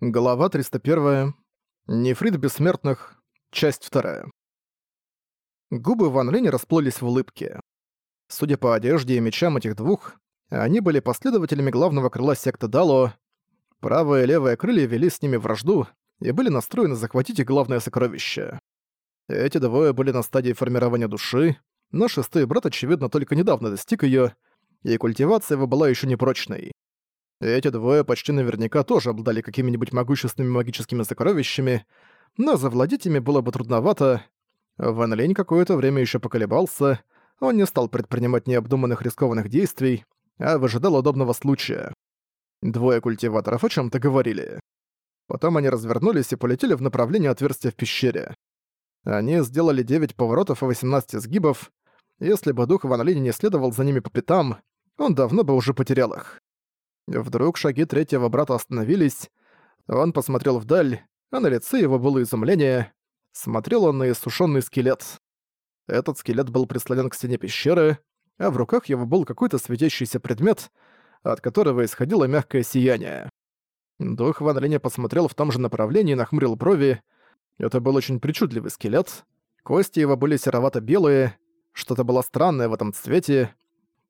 Глава 301. Нефрит бессмертных. Часть 2. Губы Ван Линь расплылись в улыбке. Судя по одежде и мечам этих двух, они были последователями главного крыла секты Дало. Правое и левое крылья вели с ними вражду и были настроены захватить их главное сокровище. Эти двое были на стадии формирования души, но шестой брат, очевидно, только недавно достиг её, и культивация его была ещё непрочной. Эти двое почти наверняка тоже обладали какими-нибудь могущественными магическими сокровищами, но завладеть ими было бы трудновато. Ван Лень какое-то время еще поколебался, он не стал предпринимать необдуманных рискованных действий, а выжидал удобного случая. Двое культиваторов о чем то говорили. Потом они развернулись и полетели в направлении отверстия в пещере. Они сделали 9 поворотов и 18 сгибов. Если бы дух Ван Линь не следовал за ними по пятам, он давно бы уже потерял их. Вдруг шаги третьего брата остановились. Он посмотрел вдаль, а на лице его было изумление. Смотрел он на иссушенный скелет. Этот скелет был прислонен к стене пещеры, а в руках его был какой-то светящийся предмет, от которого исходило мягкое сияние. Дух Ван Линя посмотрел в том же направлении и нахмурил брови. Это был очень причудливый скелет. Кости его были серовато-белые, что-то было странное в этом цвете,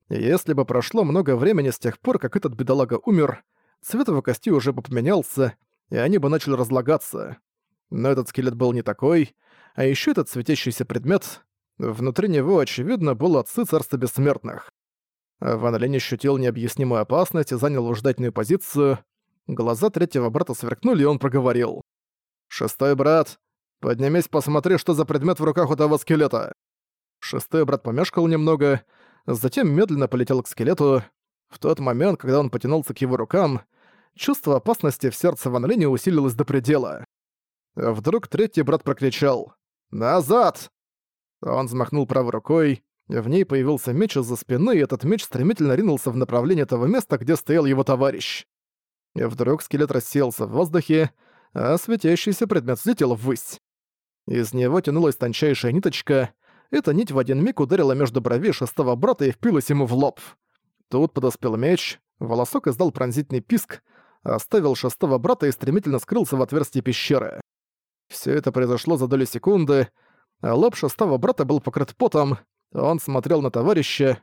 если бы прошло много времени с тех пор, как этот бедолага умер, цвет его кости уже бы поменялся, и они бы начали разлагаться. Но этот скелет был не такой, а еще этот светящийся предмет, внутри него, очевидно, был отцы царства бессмертных. Ван Линь ощутил необъяснимую опасность и занял уждательную позицию. Глаза третьего брата сверкнули, и он проговорил. «Шестой брат, поднимись, посмотри, что за предмет в руках у того скелета». Шестой брат помешкал немного, затем медленно полетел к скелету. В тот момент, когда он потянулся к его рукам, чувство опасности в сердце Ван Линя усилилось до предела. Вдруг третий брат прокричал «Назад!». Он взмахнул правой рукой, в ней появился меч из-за спины, и этот меч стремительно ринулся в направлении того места, где стоял его товарищ. И вдруг скелет рассеялся в воздухе, а светящийся предмет взлетел ввысь. Из него тянулась тончайшая ниточка, эта нить в один миг ударила между бровей шестого брата и впилась ему в лоб. Тут подоспел меч, волосок издал пронзительный писк, оставил шестого брата и стремительно скрылся в отверстии пещеры. Все это произошло за долю секунды, а лоб шестого брата был покрыт потом, он смотрел на товарища.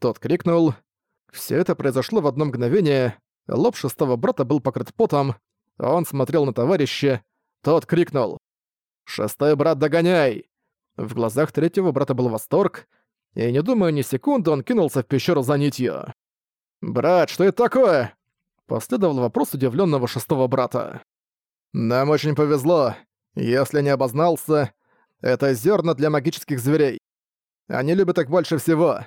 Тот крикнул. Все это произошло в одно мгновение, лоб шестого брата был покрыт потом, он смотрел на товарища. Тот крикнул. «Шестой брат, догоняй!» В глазах третьего брата был восторг, и не думая ни секунды, он кинулся в пещеру за нитью. «Брат, что это такое?» Последовал вопрос удивленного шестого брата. «Нам очень повезло. Если не обознался, это зерна для магических зверей. Они любят их больше всего.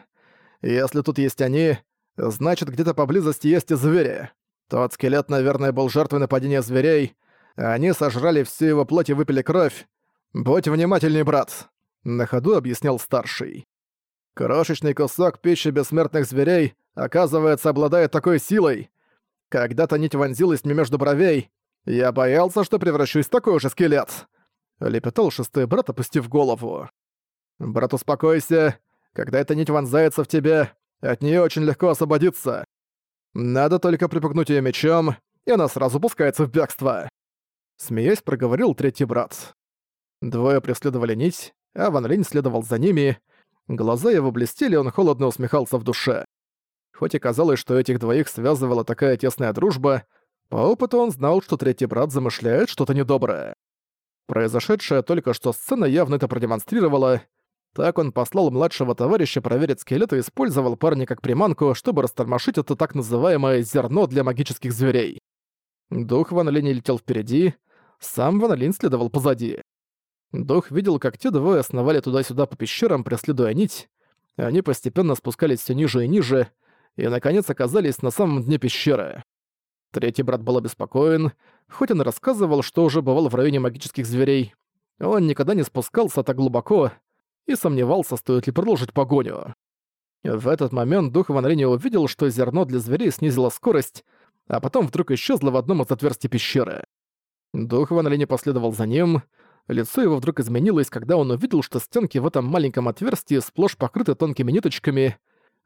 Если тут есть они, значит где-то поблизости есть и звери. Тот скелет, наверное, был жертвой нападения зверей. Они сожрали всю его плоть и выпили кровь. Будь внимательней, брат. На ходу объяснял старший. Крошечный кусок пищи бессмертных зверей, оказывается, обладает такой силой. Когда-то нить вонзилась мне между бровей. Я боялся, что превращусь в такой же скелет. Лепетал шестой брат, опустив голову. Брат, успокойся. Когда эта нить вонзается в тебя, от нее очень легко освободиться. Надо только припугнуть ее мечом, и она сразу пускается в бегство. Смеясь, проговорил третий брат. Двое преследовали нить, а Ван Линь следовал за ними. Глаза его блестели, он холодно усмехался в душе. Хоть и казалось, что этих двоих связывала такая тесная дружба, по опыту он знал, что третий брат замышляет что-то недоброе. Произошедшая только что сцена явно это продемонстрировала. Так он послал младшего товарища проверить скелет и использовал парня как приманку, чтобы растормошить это так называемое «зерно для магических зверей». Дух Ван Линь летел впереди, сам Ван Линь следовал позади. Дух видел, как те двое основали туда-сюда по пещерам, преследуя нить. Они постепенно спускались все ниже и ниже, и, наконец, оказались на самом дне пещеры. Третий брат был обеспокоен, хоть он рассказывал, что уже бывал в районе магических зверей. Он никогда не спускался так глубоко и сомневался, стоит ли продолжить погоню. В этот момент дух Ван Линя увидел, что зерно для зверей снизило скорость, а потом вдруг исчезло в одном из отверстий пещеры. Дух Ван Линя последовал за ним, Лицо его вдруг изменилось, когда он увидел, что стенки в этом маленьком отверстии сплошь покрыты тонкими ниточками.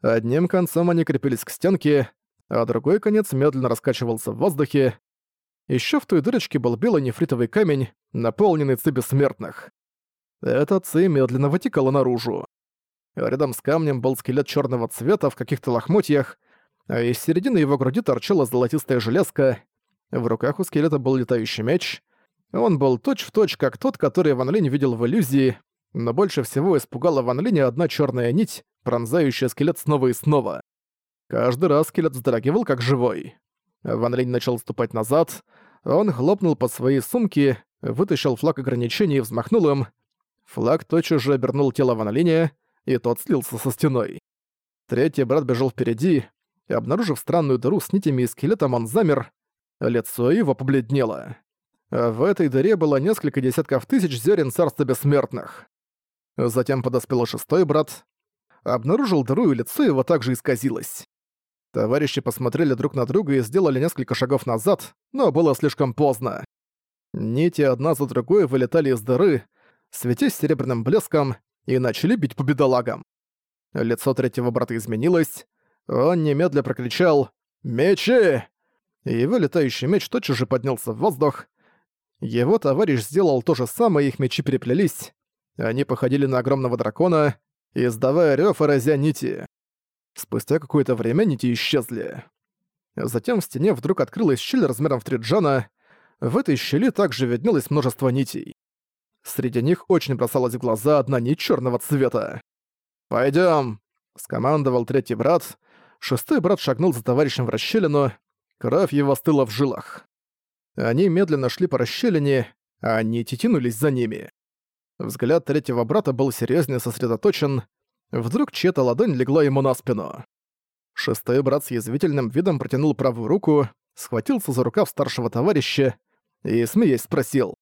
Одним концом они крепились к стенке, а другой конец медленно раскачивался в воздухе. Еще в той дырочке был белый нефритовый камень, наполненный ци бессмертных. Эта ци медленно вытекала наружу. Рядом с камнем был скелет черного цвета в каких-то лохмотьях, а из середины его груди торчала золотистая железка. В руках у скелета был летающий меч. Он был точь-в-точь, точь, как тот, который Ван Линь видел в иллюзии, но больше всего испугала Ван Линя одна черная нить, пронзающая скелет снова и снова. Каждый раз скелет вздрагивал, как живой. Ван Линь начал ступать назад, он хлопнул по своей сумке, вытащил флаг ограничений и взмахнул им. Флаг тотчас же обернул тело Ван Линя, и тот слился со стеной. Третий брат бежал впереди, и, обнаружив странную дыру с нитями и скелетом, он замер, лицо его побледнело. В этой дыре было несколько десятков тысяч зерен царства бессмертных. Затем подоспел шестой брат, обнаружил дыру, и лицо его также исказилось. Товарищи посмотрели друг на друга и сделали несколько шагов назад, но было слишком поздно. Нити одна за другой вылетали из дыры, светясь серебряным блеском, и начали бить по бедолагам. Лицо третьего брата изменилось, он немедля прокричал «Мечи!» и его летающий меч тотчас же поднялся в воздух. Его товарищ сделал то же самое, их мечи переплелись. Они походили на огромного дракона, издавая рёв и разя нити. Спустя какое-то время нити исчезли. Затем в стене вдруг открылась щель размером в три джана. В этой щели также виднелось множество нитей. Среди них очень бросалась в глаза одна нить черного цвета. Пойдем, скомандовал третий брат. Шестой брат шагнул за товарищем в расщелину. Кровь его стыла в жилах. Они медленно шли по расщелине, а нити тянулись за ними. Взгляд третьего брата был серьёзно сосредоточен. Вдруг чья-то ладонь легла ему на спину. Шестой брат с язвительным видом протянул правую руку, схватился за рукав старшего товарища и, смеясь, спросил.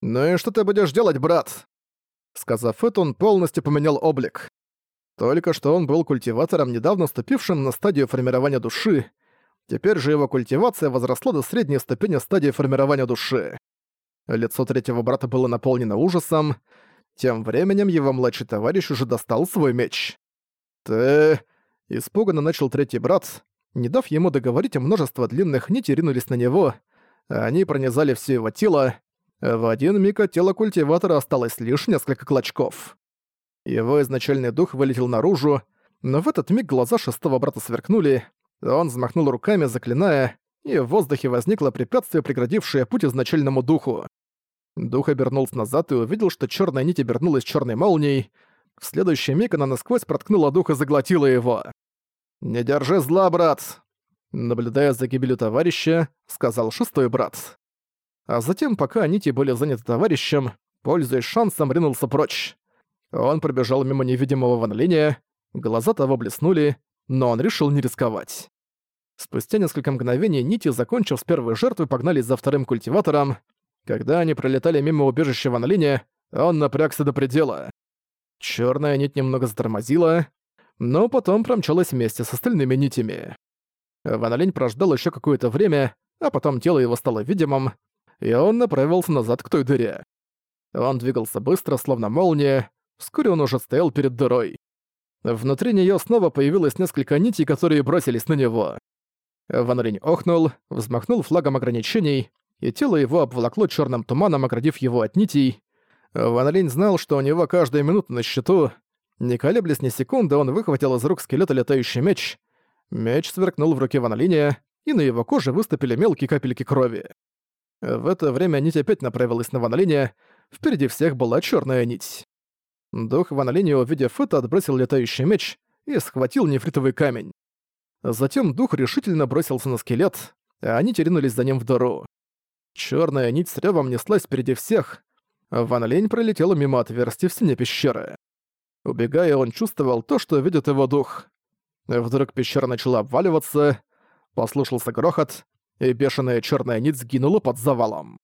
«Ну и что ты будешь делать, брат?» Сказав это, он полностью поменял облик. Только что он был культиватором, недавно вступившим на стадию формирования души, теперь же его культивация возросла до средней ступени стадии формирования души. Лицо третьего брата было наполнено ужасом, тем временем его младший товарищ уже достал свой меч. «Ты...» — испуганно начал третий брат. Не дав ему договорить, множество длинных нитей ринулись на него, они пронизали все его тело. В один миг от тела культиватора осталось лишь несколько клочков. Его изначальный дух вылетел наружу, но в этот миг глаза шестого брата сверкнули, он взмахнул руками, заклиная, и в воздухе возникло препятствие, преградившее путь изначальному духу. Дух обернулся назад и увидел, что черная нить обернулась черной молнией. В следующий миг она насквозь проткнула дух и заглотила его. «Не держи зла, брат!» Наблюдая за гибелью товарища, сказал шестой брат. А затем, пока нити были заняты товарищем, пользуясь шансом, ринулся прочь. Он пробежал мимо невидимого Ван глаза того блеснули, но он решил не рисковать. Спустя несколько мгновений нити, закончив с первой жертвой, погнались за вторым культиватором, когда они пролетали мимо убежища Ван он напрягся до предела. Чёрная нить немного затормозила, но потом промчалась вместе с остальными нитями. Ван прождал ещё какое-то время, а потом тело его стало видимым, и он направился назад к той дыре. Он двигался быстро, словно молния, вскоре он уже стоял перед дырой. Внутри неё снова появилось несколько нитей, которые бросились на него. Ван Линь охнул, взмахнул флагом ограничений, и тело его обволокло черным туманом, оградив его от нитей. Ван Линь знал, что у него каждая минута на счету. Не колеблясь ни секунды, он выхватил из рук скелета летающий меч. Меч сверкнул в руке Ван Линя, и на его коже выступили мелкие капельки крови. В это время нить опять направилась на Ван Линя, впереди всех была черная нить. Дух Ван Линя, увидев это, отбросил летающий меч и схватил нефритовый камень. Затем дух решительно бросился на скелет, а они ринулись за ним в дыру. Черная нить с рёвом неслась впереди всех. Ван Лень пролетела мимо отверстия в стене пещеры. Убегая, он чувствовал то, что видит его дух. Вдруг пещера начала обваливаться, послушался грохот, и бешеная черная нить сгинула под завалом.